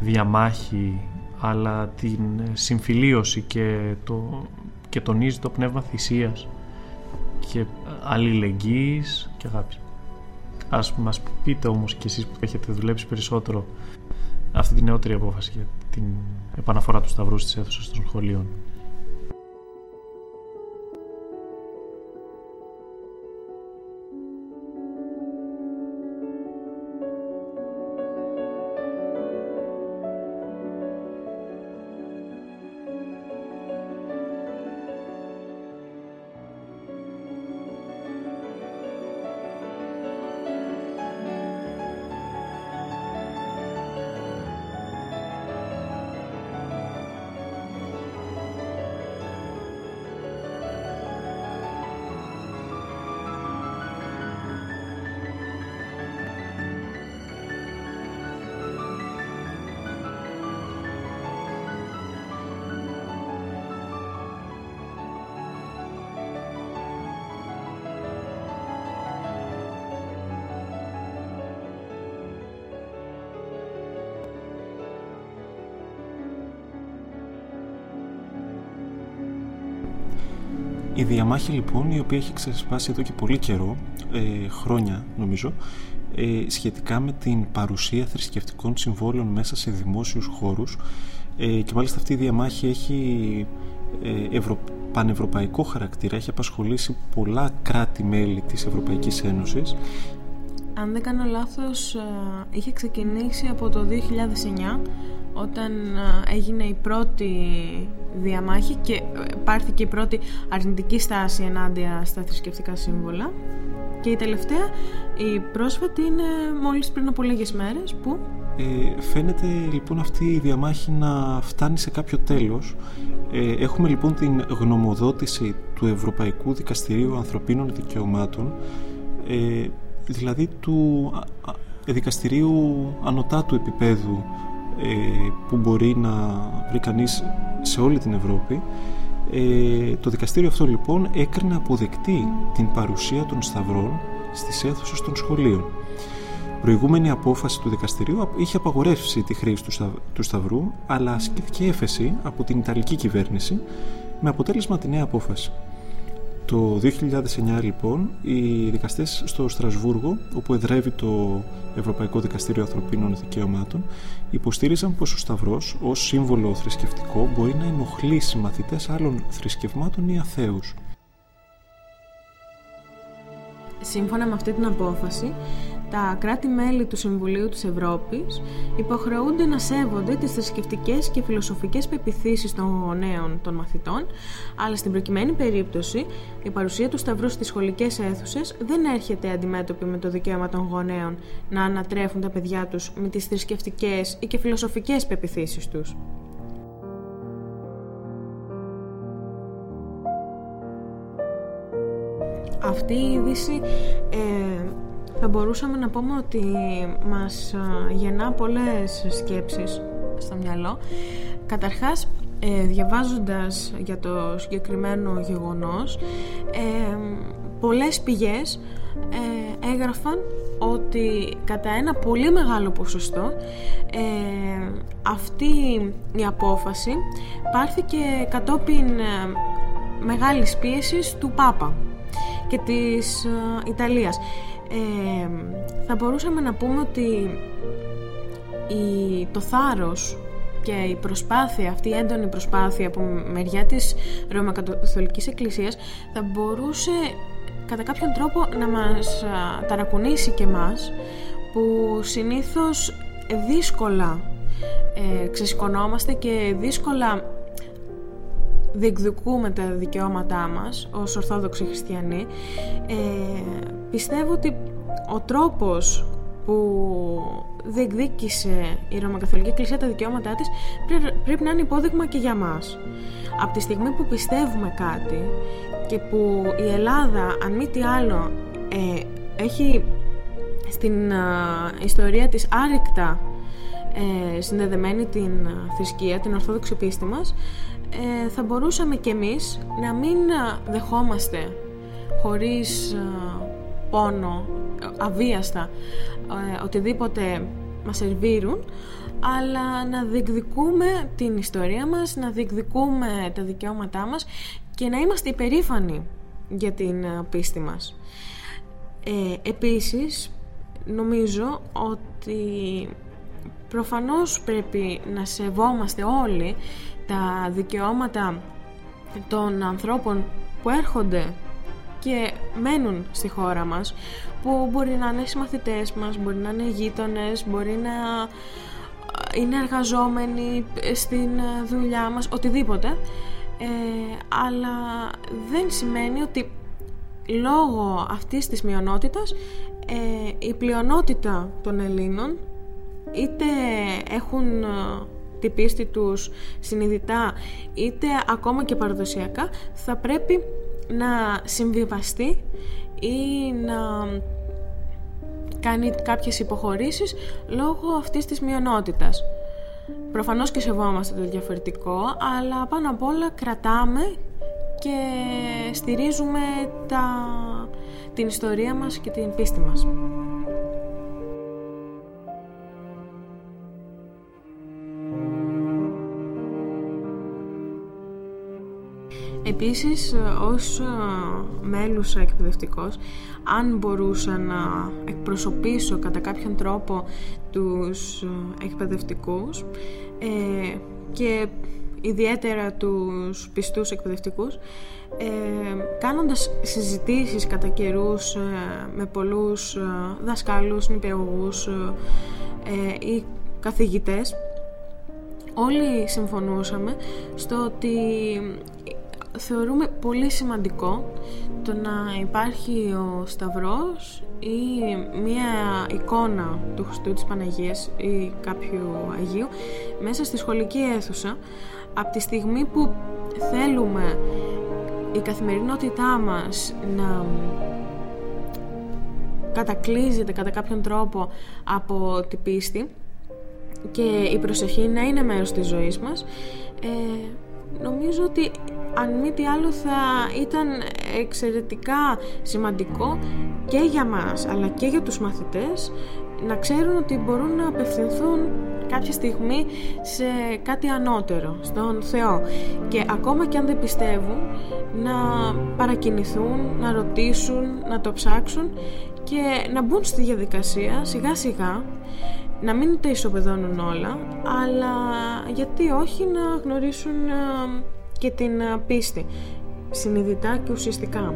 διαμάχη αλλά την συμφιλίωση και, το, και τονίζει το πνεύμα θυσίας και αλληλεγγύης και αγάπης. Ας μας πείτε όμως και εσείς που έχετε δουλέψει περισσότερο αυτή την νεότερη απόφαση για την επαναφορά του Σταυρού στις αίθουσες των σχολείων. Διαμάχη λοιπόν η οποία έχει ξεσπάσει εδώ και πολύ καιρό, ε, χρόνια νομίζω, ε, σχετικά με την παρουσία θρησκευτικών συμβόλων μέσα σε δημόσιους χώρους. Ε, και μάλιστα αυτή η διαμάχη έχει ε, ευρω... πανευρωπαϊκό χαρακτήρα, έχει απασχολήσει πολλά κράτη-μέλη της Ευρωπαϊκής Ένωσης. Αν δεν κάνω λάθος, είχε ξεκινήσει από το 2009 όταν έγινε η πρώτη διαμάχη και ε, πάρθηκε η πρώτη αρνητική στάση ενάντια στα θρησκευτικά σύμβολα και η τελευταία, η πρόσφατη είναι μόλις πριν από λίγες μέρες που... Ε, φαίνεται λοιπόν αυτή η διαμάχη να φτάνει σε κάποιο τέλος. Ε, έχουμε λοιπόν την γνωμοδότηση του Ευρωπαϊκού Δικαστηρίου Ανθρωπίνων Δικαιωμάτων ε, δηλαδή του δικαστηρίου ανωτάτου επίπεδου ε, που μπορεί να βρει κανείς σε όλη την Ευρώπη ε, το δικαστήριο αυτό λοιπόν έκρινε αποδεκτή την παρουσία των σταυρών στις αίθουσες των σχολείων. Προηγούμενη απόφαση του δικαστηρίου είχε απαγορεύσει τη χρήση του σταυρού αλλά ασκήθηκε έφεση από την Ιταλική κυβέρνηση με αποτέλεσμα τη νέα απόφαση. Το 2009 λοιπόν οι δικαστές στο Στρασβούργο όπου εδρεύει το Ευρωπαϊκό Δικαστήριο Ανθρωπίνων Δικαιωμάτων υποστήριζαν πως ο Σταυρός ως σύμβολο θρησκευτικό μπορεί να ενοχλήσει μαθητές άλλων θρησκευμάτων ή αθέους. Σύμφωνα με αυτή την απόφαση, τα κράτη-μέλη του Συμβουλίου της Ευρώπης υποχρεούνται να σέβονται τις θρησκευτικές και φιλοσοφικές πεπιθήσεις των γονέων των μαθητών, αλλά στην προκειμένη περίπτωση η παρουσία του Σταυρού στις σχολικές αίθουσες δεν έρχεται αντιμέτωπη με το δικαίωμα των γονέων να ανατρέφουν τα παιδιά τους με τις θρησκευτικές ή και φιλοσοφικές πεπιθήσεις τους. Αυτή η είδηση ε, θα μπορούσαμε να πούμε ότι μας γεννά πολλές σκέψεις στο μυαλό. Καταρχάς, ε, διαβάζοντας για το συγκεκριμένο γεγονός, ε, πολλές πηγές ε, έγραφαν ότι κατά ένα πολύ μεγάλο ποσοστό ε, αυτή η απόφαση πάρθηκε κατόπιν ε, μεγάλης πίεσης του Πάπα και της ε, Ιταλίας. Ε, θα μπορούσαμε να πούμε ότι η, το θάρρος και η προσπάθεια, αυτή η έντονη προσπάθεια από μεριά της Ρωμακαθολικής Εκκλησίας θα μπορούσε κατά κάποιον τρόπο να μας ταρακουνήσει και μας που συνήθως δύσκολα ε, ξεσηκωνόμαστε και δύσκολα διεκδικούμε τα δικαιώματά μας ως Ορθόδοξοι Χριστιανοί ε, πιστεύω ότι ο τρόπος που διεκδίκησε η Ρωμακαθολική Εκκλησία τα δικαιώματά της πρέπει να είναι υπόδειγμα και για μας. Από τη στιγμή που πιστεύουμε κάτι και που η Ελλάδα, αν μη τι άλλο, ε, έχει στην ιστορία της άρρηκτα ε, συνδεδεμένη την θρησκεία, την ορθόδοξη πίστη μας, ε, θα μπορούσαμε κι εμείς να μην δεχόμαστε χωρίς πόνο, αβίαστα, οτιδήποτε μας σερβίρουν, αλλά να διεκδικούμε την ιστορία μας, να διεκδικούμε τα δικαιώματά μας και να είμαστε υπερήφανοι για την ε, πίστη μας. Ε, επίσης, νομίζω ότι προφανώς πρέπει να σεβόμαστε όλοι τα δικαιώματα των ανθρώπων που έρχονται και μένουν στη χώρα μας που μπορεί να είναι συμμαθητές μας, μπορεί να είναι γείτονες, μπορεί να ε, είναι εργαζόμενοι στην δουλειά μας, οτιδήποτε ε, αλλά δεν σημαίνει ότι λόγω αυτής της μειονότητας ε, η πλειονότητα των Ελλήνων είτε έχουν ε, την πίστη τους συνειδητά είτε ακόμα και παραδοσιακά θα πρέπει να συμβιβαστεί ή να κάνει κάποιες υποχωρήσεις λόγω αυτής της μειονότητας. Προφανώς και σεβόμαστε το διαφορετικό, αλλά πάνω απ' όλα κρατάμε και στηρίζουμε τα, την ιστορία μας και την πίστη μας. Επίσης, ως ε, μέλους εκπαιδευτικός, αν μπορούσα να εκπροσωπήσω κατά κάποιον τρόπο τους ε, εκπαιδευτικούς ε, και ιδιαίτερα τους πιστούς εκπαιδευτικούς ε, κάνοντας συζητήσεις κατά καιρούς με πολλούς δασκάλους, νηπιαγωγούς ή καθηγητές όλοι συμφωνούσαμε στο ότι θεωρούμε πολύ σημαντικό το να υπάρχει ο Σταυρός ή μία εικόνα του Χριστού της Παναγίας ή κάποιου Αγίου μέσα στη σχολική αίθουσα από τη στιγμή που θέλουμε η καθημερινότητά μας να κατακλείζεται κατά κάποιον τρόπο από την πίστη και η προσοχή να είναι μέρος της ζωής μας ε, νομίζω ότι αν μη τι άλλο θα ήταν εξαιρετικά σημαντικό και για μας αλλά και για τους μαθητές να ξέρουν ότι μπορούν να απευθυνθούν κάποια στιγμή σε κάτι ανώτερο, στον Θεό. Και ακόμα και αν δεν πιστεύουν να παρακινηθούν, να ρωτήσουν, να το ψάξουν και να μπουν στη διαδικασία σιγά σιγά να μην τα ισοπεδώνουν όλα αλλά γιατί όχι να γνωρίσουν ε, και την ε, πίστη συνειδητά και ουσιαστικά.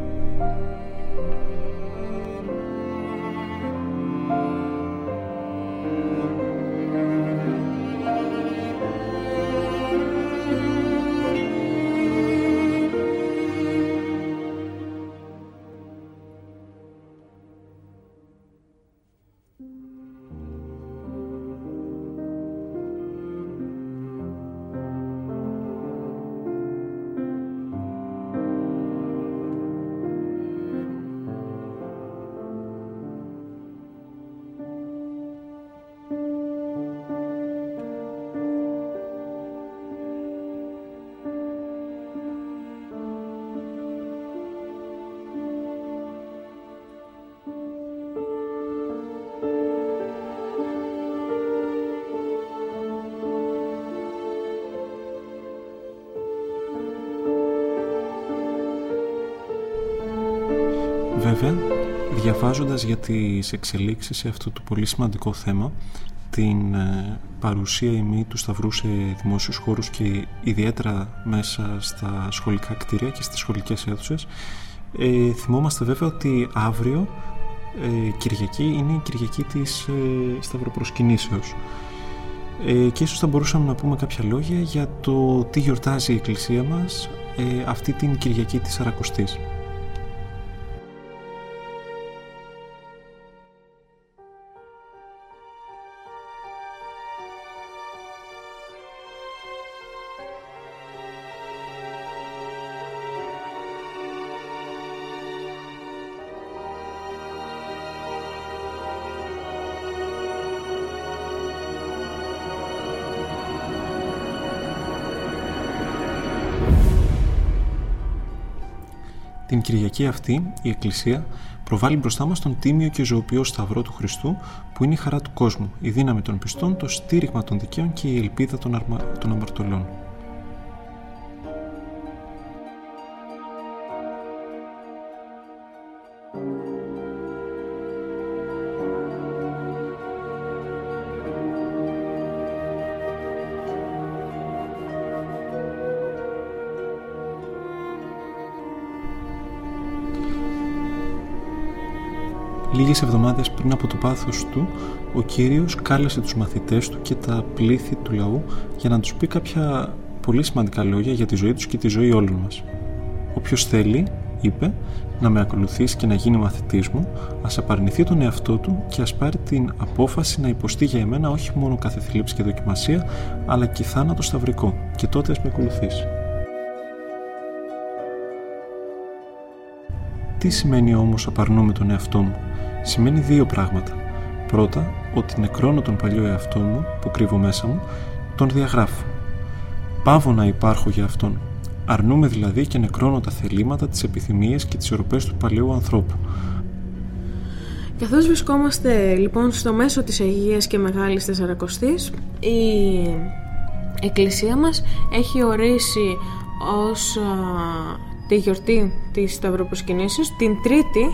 Βέβαια, διαβάζοντας για τις εξελίξεις σε αυτό το πολύ σημαντικό θέμα, την ε, παρουσία ημί του Σταυρού σε δημόσιους χώρους και ιδιαίτερα μέσα στα σχολικά κτίρια και στις σχολικές αίθουσες, ε, θυμόμαστε βέβαια ότι αύριο ε, Κυριακή είναι η Κυριακή της ε, Σταυροπροσκυνήσεως. Ε, και ίσως θα μπορούσαμε να πούμε κάποια λόγια για το τι γιορτάζει η Εκκλησία μας ε, αυτή την Κυριακή της Αρακοστής. Κυριακή αυτή η Εκκλησία προβάλλει μπροστά μας τον τίμιο και ζωοποιό Σταυρό του Χριστού που είναι η χαρά του κόσμου, η δύναμη των πιστών, το στήριγμα των δικαίων και η ελπίδα των, αρμα... των αμαρτωλών. Λίγες εβδομάδες πριν από το πάθος του, ο Κύριος κάλεσε τους μαθητές του και τα πλήθη του λαού για να τους πει κάποια πολύ σημαντικά λόγια για τη ζωή τους και τη ζωή όλων μας. Όποιος θέλει, είπε, να με ακολουθήσει και να γίνει μαθητής μου, ας απαρνηθεί τον εαυτό του και ας πάρει την απόφαση να υποστεί για εμένα όχι μόνο κάθε θλίψη και δοκιμασία, αλλά και θάνατο σταυρικό και τότε ας με ακολουθήσει. Τι σημαίνει όμως απαρνούμε τον εαυτό μου σημαίνει δύο πράγματα. Πρώτα, ότι νεκρώνω τον παλιό εαυτό μου που κρύβω μέσα μου, τον διαγράφω. Πάβω να υπάρχω για αυτόν. Αρνούμε δηλαδή και νεκρώνω τα θελήματα, τις επιθυμίες και τις οροπές του παλαιού ανθρώπου. Καθώς βρισκόμαστε λοιπόν στο μέσο της Αγίας και Μεγάλης Τεσσαρακοστής, η Εκκλησία μας έχει ορίσει ως τη γιορτή της Σταυροπροσκυνήσεως την τρίτη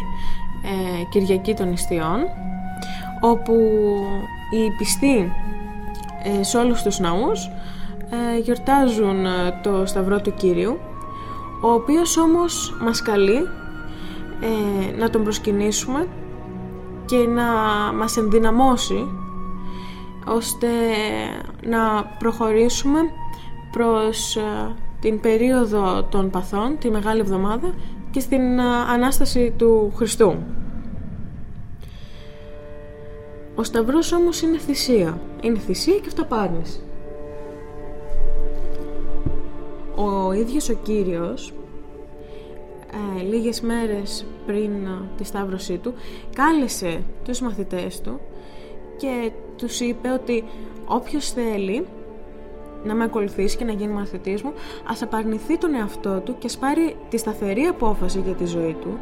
ε, Κυριακή των Ιστιών όπου οι πιστοί ε, σε όλους τους ναούς ε, γιορτάζουν ε, το Σταυρό του Κύριου ο οποίος όμως μας καλεί ε, να τον προσκυνήσουμε και να μας ενδυναμώσει ώστε να προχωρήσουμε προς την περίοδο των παθών, τη Μεγάλη Εβδομάδα και στην Ανάσταση του Χριστού. Ο Σταυρός όμως είναι θυσία. Είναι θυσία και αυταπάρνηση. Ο ίδιος ο Κύριος ε, λίγες μέρες πριν τη σταύρωσή του κάλεσε τους μαθητές του και τους είπε ότι όποιος θέλει να με ακολουθήσει και να γίνει μαθητής μου, ας απαρνηθεί τον εαυτό του και ας πάρει τη σταθερή απόφαση για τη ζωή του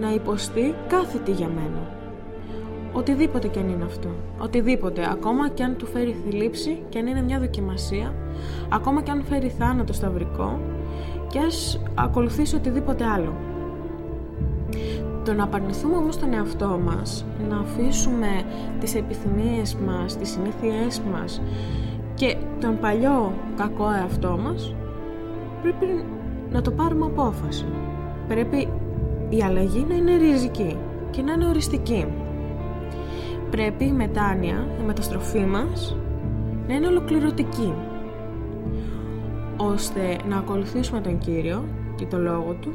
να υποστεί κάθε τι για μένα. Οτιδήποτε και αν είναι αυτό. Οτιδήποτε. Ακόμα και αν του φέρει θλίψη και αν είναι μια δοκιμασία, ακόμα και αν φέρει θάνατο σταυρικό και ας ακολουθήσει οτιδήποτε άλλο. Το να απαρνηθούμε όμως τον εαυτό μας, να αφήσουμε τις επιθυμίες μας, τις συνήθειές μας, και τον παλιό κακό εαυτό μας πρέπει να το πάρουμε απόφαση. Πρέπει η αλλαγή να είναι ριζική και να είναι οριστική. Πρέπει η μετάνοια, η μεταστροφή μας να είναι ολοκληρωτική ώστε να ακολουθήσουμε τον Κύριο και το Λόγο Του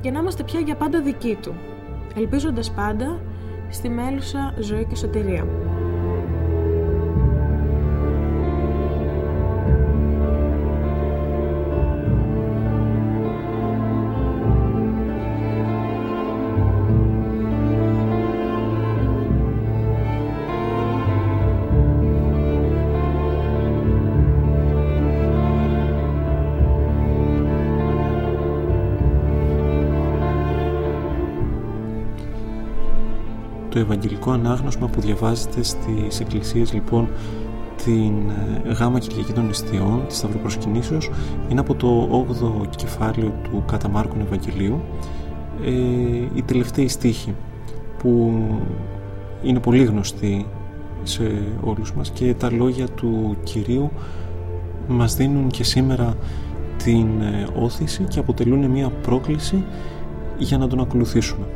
και να είμαστε πια για πάντα δικοί Του ελπίζοντας πάντα στη μέλουσα ζωή και σωτηρία. Το Ευαγγελικό Ανάγνωσμα που διαβάζεται στις εκκλησίες λοιπόν την ε, Γάμα Κυριακή των Ιστιών της Σταυροπροσκυνήσεως είναι από το 8ο κεφάλαιο του Κατά Μάρκων Ευαγγελίου ε, οι τελευταίοι στίχοι που είναι πολύ γνωστοί σε όλους μας και τα λόγια του Κυρίου μας δίνουν και σήμερα την ε, όθηση και αποτελούν μια πρόκληση για να τον ακολουθήσουμε.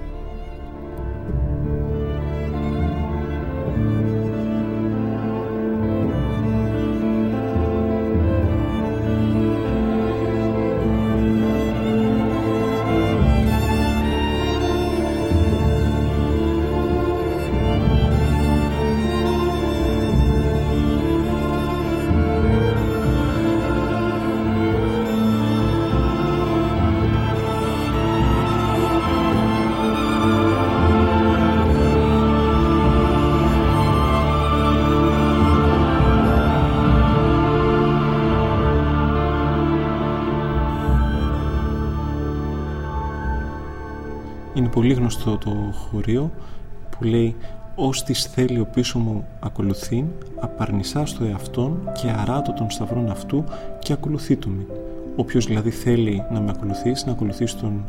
Γνωστό το χωρίο που λέει «Ως της θέλει ο πίσω μου ακολουθεί, απαρνησά στο εαυτόν και αράτω των σταυρών αυτού και ακολουθεί του μη». Όποιος δηλαδή θέλει να με ακολουθήσει, να ακολουθήσει τον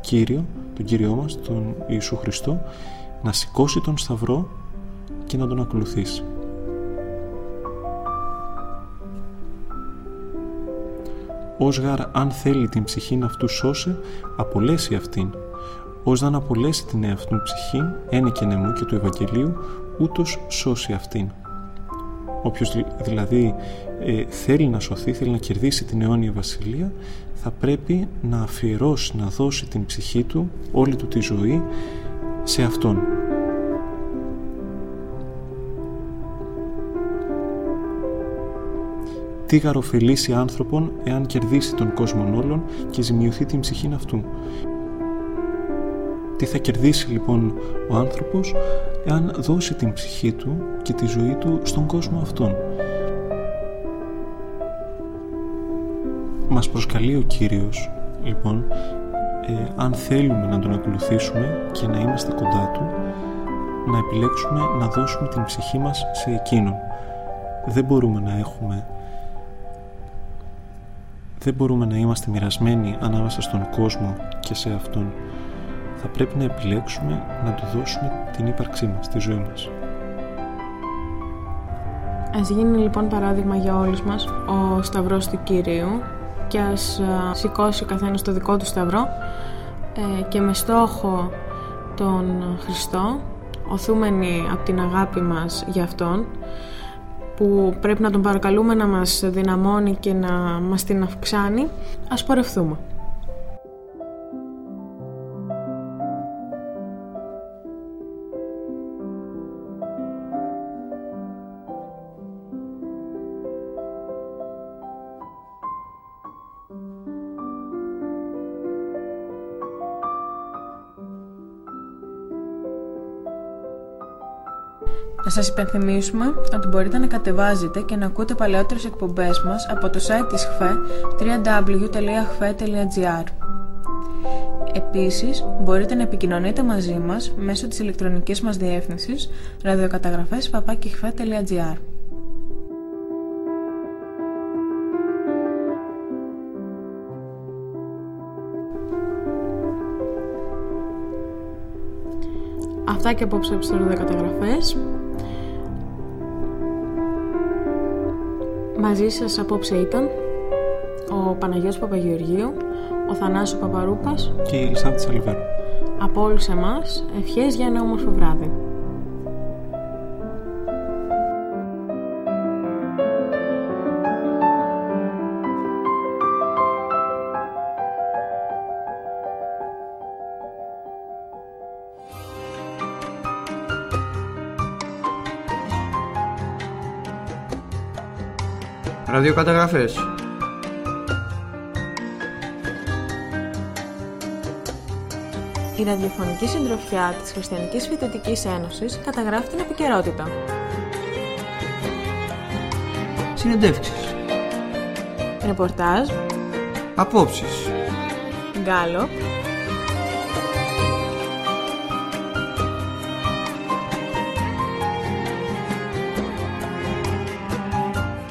Κύριο, τον Κύριό μας, τον Ιησού Χριστό, να σηκώσει τον σταυρό και να τον ακολουθήσει. Ως γαρ αν θέλει την ψυχήν αυτού σώσε, απολέσει αυτήν ως να απολέσει την εαυτού ψυχή, ένε και νεμού και του Ευαγγελίου, ούτως σώσει αυτήν. Όποιος δηλαδή ε, θέλει να σωθεί, θέλει να κερδίσει την αιώνια βασιλεία, θα πρέπει να αφιερώσει, να δώσει την ψυχή του, όλη του τη ζωή, σε Αυτόν. Τι γαροφελήσει άνθρωπον εάν κερδίσει τον κόσμο όλων και ζημιωθεί την ψυχή αυτού. Τι θα κερδίσει λοιπόν ο άνθρωπος εάν δώσει την ψυχή του και τη ζωή του στον κόσμο αυτόν. Μας προσκαλεί ο Κύριος λοιπόν ε, αν θέλουμε να τον ακολουθήσουμε και να είμαστε κοντά του να επιλέξουμε να δώσουμε την ψυχή μας σε εκείνον. Δεν μπορούμε να έχουμε δεν μπορούμε να είμαστε μοιρασμένοι ανάμεσα στον κόσμο και σε Αυτόν θα πρέπει να επιλέξουμε να του δώσουμε την ύπαρξή μας, τη ζωή μας. Ας γίνει λοιπόν παράδειγμα για όλους μας ο Σταυρός του Κυρίου και ας σηκώσει ο καθένας το δικό του Σταυρό ε, και με στόχο τον Χριστό οθούμενοι από την αγάπη μας για Αυτόν που πρέπει να τον παρακαλούμε να μας δυναμώνει και να μας την αυξάνει ας πορευθούμε. Να σας υπενθυμίσουμε ότι μπορείτε να κατεβάζετε και να ακούτε παλαιότερες εκπομπές μας από το site της ΧΦΕ www.hfe.gr Επίσης, μπορείτε να επικοινωνείτε μαζί μας μέσω της ηλεκτρονικής μας διεύθυνσης ραδιοκαταγραφές Αυτά και απόψε από τις ραδιοκαταγραφές. Μαζί σας απόψε ήταν ο Παναγιώτης Παπαγεωργίου, ο Θανάσου Παπαρούπας και η Ελισάβη Τσαλιβέρου. Από όλους εμάς, ευχές για ένα όμορφο βράδυ. Ραδιοκαταγραφές Η ραδιοφωνική συντροφιά της Χριστιανικής Φοιτητικής Ένωσης καταγράφει την επικαιρότητα. Συνεντεύξεις. Ρεπορτάζ. Απόψεις. Γκάλοπ